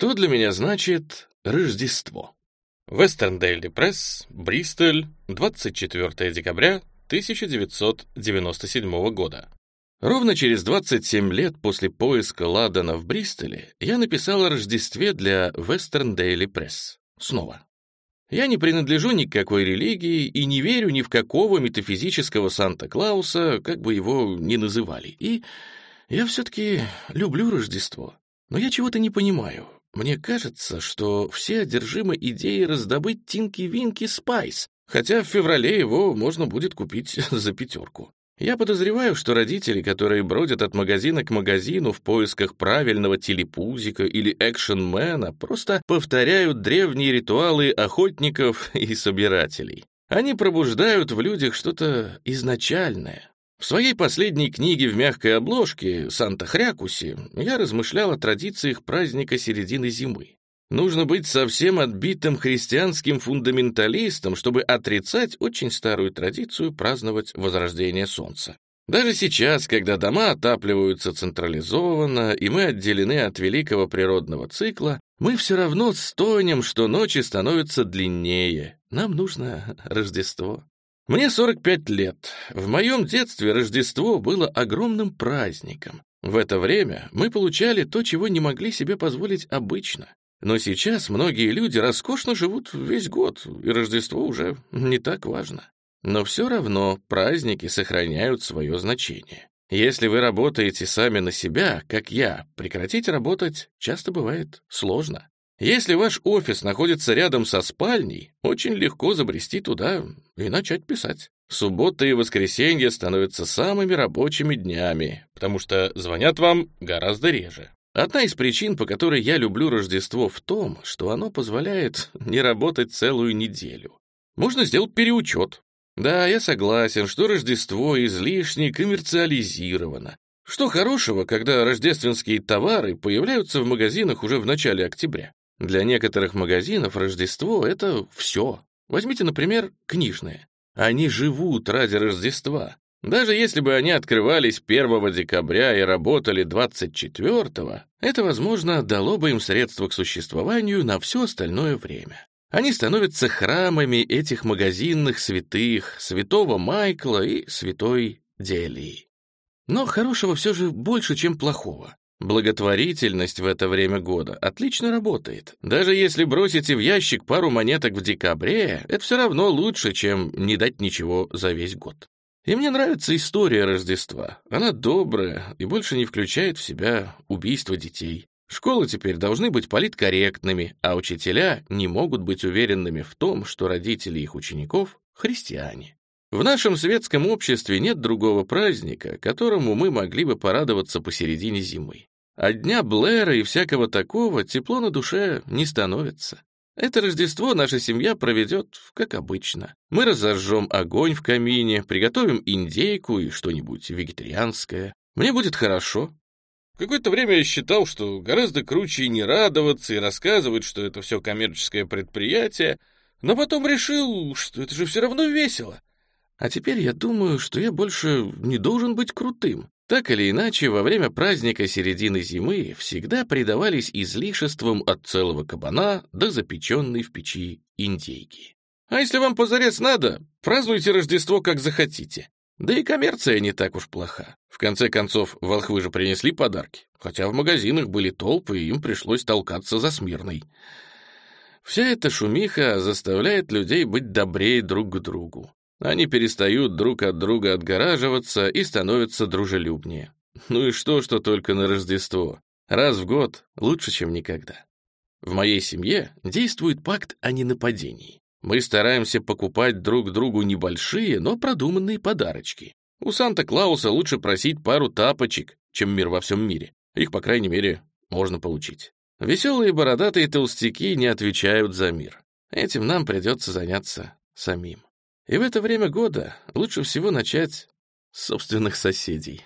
Что для меня значит Рождество? Western Daily Press, Бристоль, 24 декабря 1997 года. Ровно через 27 лет после поиска Ладана в Бристоле я написал о Рождестве для Western Daily Press. Снова. Я не принадлежу ни к какой религии и не верю ни в какого метафизического Санта-Клауса, как бы его ни называли. И я все-таки люблю Рождество. Но я чего-то не понимаю. Мне кажется, что все одержимы идеей раздобыть Тинки-Винки Спайс, хотя в феврале его можно будет купить за пятерку. Я подозреваю, что родители, которые бродят от магазина к магазину в поисках правильного телепузика или экшенмена, просто повторяют древние ритуалы охотников и собирателей. Они пробуждают в людях что-то изначальное. В своей последней книге в мягкой обложке «Санта Хрякуси» я размышлял о традициях праздника середины зимы. Нужно быть совсем отбитым христианским фундаменталистом, чтобы отрицать очень старую традицию праздновать возрождение солнца. Даже сейчас, когда дома отапливаются централизованно, и мы отделены от великого природного цикла, мы все равно стонем, что ночи становятся длиннее. Нам нужно Рождество. Мне 45 лет. В моем детстве Рождество было огромным праздником. В это время мы получали то, чего не могли себе позволить обычно. Но сейчас многие люди роскошно живут весь год, и Рождество уже не так важно. Но все равно праздники сохраняют свое значение. Если вы работаете сами на себя, как я, прекратить работать часто бывает сложно. Если ваш офис находится рядом со спальней, очень легко забрести туда и начать писать. Суббота и воскресенье становятся самыми рабочими днями, потому что звонят вам гораздо реже. Одна из причин, по которой я люблю Рождество, в том, что оно позволяет не работать целую неделю. Можно сделать переучет. Да, я согласен, что Рождество излишне коммерциализировано. Что хорошего, когда рождественские товары появляются в магазинах уже в начале октября? Для некоторых магазинов Рождество — это все. Возьмите, например, книжные. Они живут ради Рождества. Даже если бы они открывались 1 декабря и работали 24-го, это, возможно, дало бы им средства к существованию на все остальное время. Они становятся храмами этих магазинных святых, святого Майкла и святой Делии. Но хорошего все же больше, чем плохого. Благотворительность в это время года отлично работает. Даже если бросите в ящик пару монеток в декабре, это все равно лучше, чем не дать ничего за весь год. И мне нравится история Рождества. Она добрая и больше не включает в себя убийство детей. Школы теперь должны быть политкорректными, а учителя не могут быть уверенными в том, что родители их учеников — христиане. В нашем светском обществе нет другого праздника, которому мы могли бы порадоваться посередине зимы. От дня Блэра и всякого такого тепло на душе не становится. Это Рождество наша семья проведет, как обычно. Мы разожжем огонь в камине, приготовим индейку и что-нибудь вегетарианское. Мне будет хорошо. Какое-то время я считал, что гораздо круче не радоваться и рассказывать, что это все коммерческое предприятие, но потом решил, что это же все равно весело. А теперь я думаю, что я больше не должен быть крутым. Так или иначе, во время праздника середины зимы всегда предавались излишествам от целого кабана до запеченной в печи индейки. А если вам позарез надо, празднуйте Рождество как захотите. Да и коммерция не так уж плоха. В конце концов, волхвы же принесли подарки, хотя в магазинах были толпы, и им пришлось толкаться за смирной. Вся эта шумиха заставляет людей быть добрее друг к другу. Они перестают друг от друга отгораживаться и становятся дружелюбнее. Ну и что, что только на Рождество? Раз в год лучше, чем никогда. В моей семье действует пакт о ненападении. Мы стараемся покупать друг другу небольшие, но продуманные подарочки. У Санта-Клауса лучше просить пару тапочек, чем мир во всем мире. Их, по крайней мере, можно получить. Веселые бородатые толстяки не отвечают за мир. Этим нам придется заняться самим. И в это время года лучше всего начать с собственных соседей.